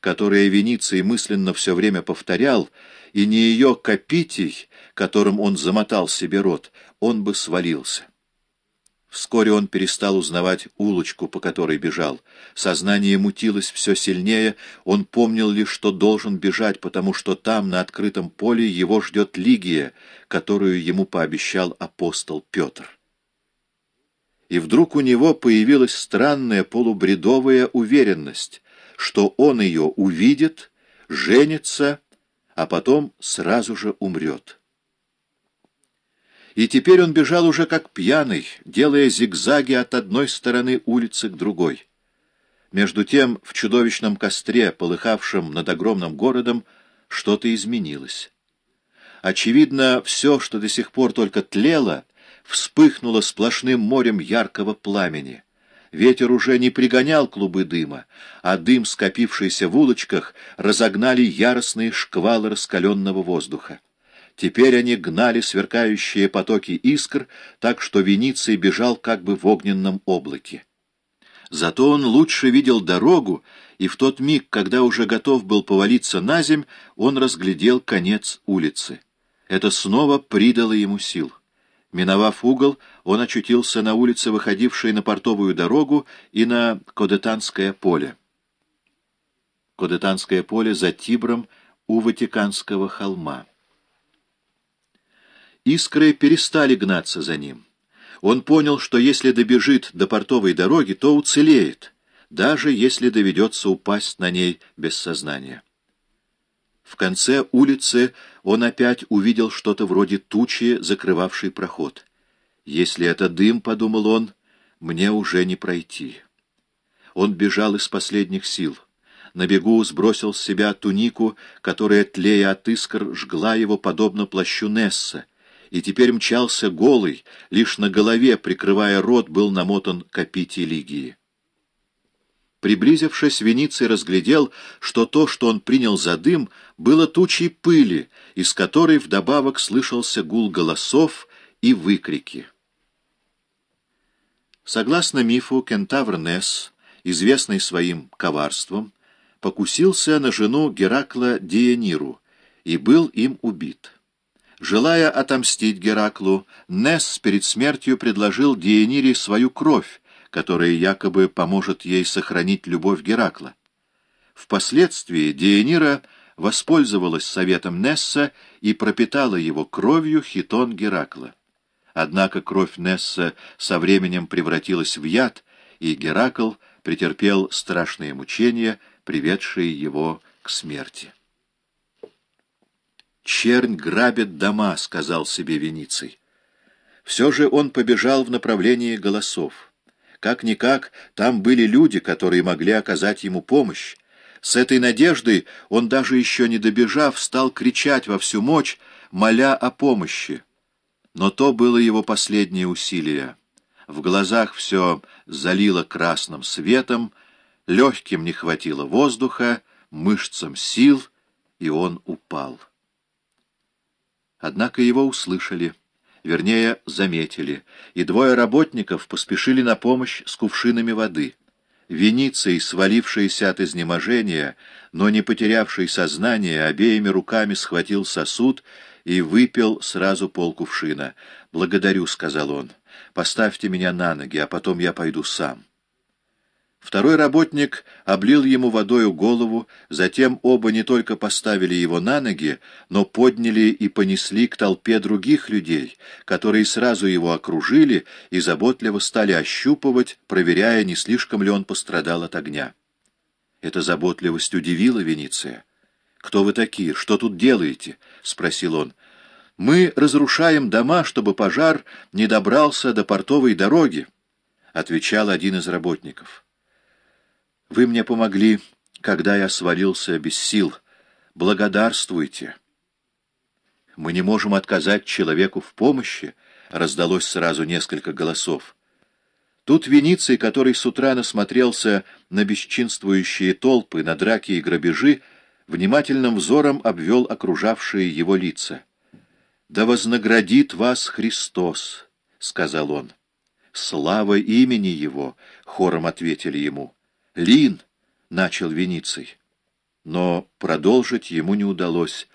которое Вениций мысленно все время повторял, и не ее копитий, которым он замотал себе рот, он бы свалился. Вскоре он перестал узнавать улочку, по которой бежал. Сознание мутилось все сильнее, он помнил лишь, что должен бежать, потому что там, на открытом поле, его ждет Лигия, которую ему пообещал апостол Петр. И вдруг у него появилась странная полубредовая уверенность, что он ее увидит, женится, а потом сразу же умрет. И теперь он бежал уже как пьяный, делая зигзаги от одной стороны улицы к другой. Между тем, в чудовищном костре, полыхавшем над огромным городом, что-то изменилось. Очевидно, все, что до сих пор только тлело, вспыхнуло сплошным морем яркого пламени. Ветер уже не пригонял клубы дыма, а дым, скопившийся в улочках, разогнали яростные шквалы раскаленного воздуха. Теперь они гнали сверкающие потоки искр, так что Вениций бежал как бы в огненном облаке. Зато он лучше видел дорогу, и в тот миг, когда уже готов был повалиться на земь, он разглядел конец улицы. Это снова придало ему сил. Миновав угол, он очутился на улице, выходившей на портовую дорогу и на Кодетанское поле. Кодетанское поле за Тибром у Ватиканского холма. Искры перестали гнаться за ним. Он понял, что если добежит до портовой дороги, то уцелеет, даже если доведется упасть на ней без сознания. В конце улицы он опять увидел что-то вроде тучи, закрывавшей проход. «Если это дым, — подумал он, — мне уже не пройти». Он бежал из последних сил. На бегу сбросил с себя тунику, которая, тлея от искр, жгла его подобно плащу Несса, и теперь мчался голый, лишь на голове, прикрывая рот, был намотан копити Лигии. Приблизившись, Вениций разглядел, что то, что он принял за дым, было тучей пыли, из которой вдобавок слышался гул голосов и выкрики. Согласно мифу, кентавр Несс, известный своим коварством, покусился на жену Геракла Диениру и был им убит. Желая отомстить Гераклу, Несс перед смертью предложил Диенире свою кровь, которая якобы поможет ей сохранить любовь Геракла. Впоследствии Диенира воспользовалась советом Несса и пропитала его кровью хитон Геракла. Однако кровь Несса со временем превратилась в яд, и Геракл претерпел страшные мучения, приведшие его к смерти. «Чернь грабит дома», — сказал себе Вениций. Все же он побежал в направлении голосов. Как-никак, там были люди, которые могли оказать ему помощь. С этой надеждой он, даже еще не добежав, стал кричать во всю мощь, моля о помощи. Но то было его последнее усилие. В глазах все залило красным светом, легким не хватило воздуха, мышцам сил, и он упал. Однако его услышали, вернее, заметили, и двое работников поспешили на помощь с кувшинами воды. Вениций, свалившийся от изнеможения, но не потерявший сознание, обеими руками схватил сосуд и выпил сразу полкувшина. «Благодарю», — сказал он, — «поставьте меня на ноги, а потом я пойду сам». Второй работник облил ему водою голову, затем оба не только поставили его на ноги, но подняли и понесли к толпе других людей, которые сразу его окружили и заботливо стали ощупывать, проверяя, не слишком ли он пострадал от огня. Эта заботливость удивила Вениция. «Кто вы такие? Что тут делаете?» — спросил он. «Мы разрушаем дома, чтобы пожар не добрался до портовой дороги», — отвечал один из работников. Вы мне помогли, когда я свалился без сил. Благодарствуйте. Мы не можем отказать человеку в помощи, раздалось сразу несколько голосов. Тут Вениций, который с утра насмотрелся на бесчинствующие толпы, на драки и грабежи, внимательным взором обвел окружавшие его лица. «Да вознаградит вас Христос!» — сказал он. «Слава имени Его!» — хором ответили ему. Лин, — начал Вениций. Но продолжить ему не удалось.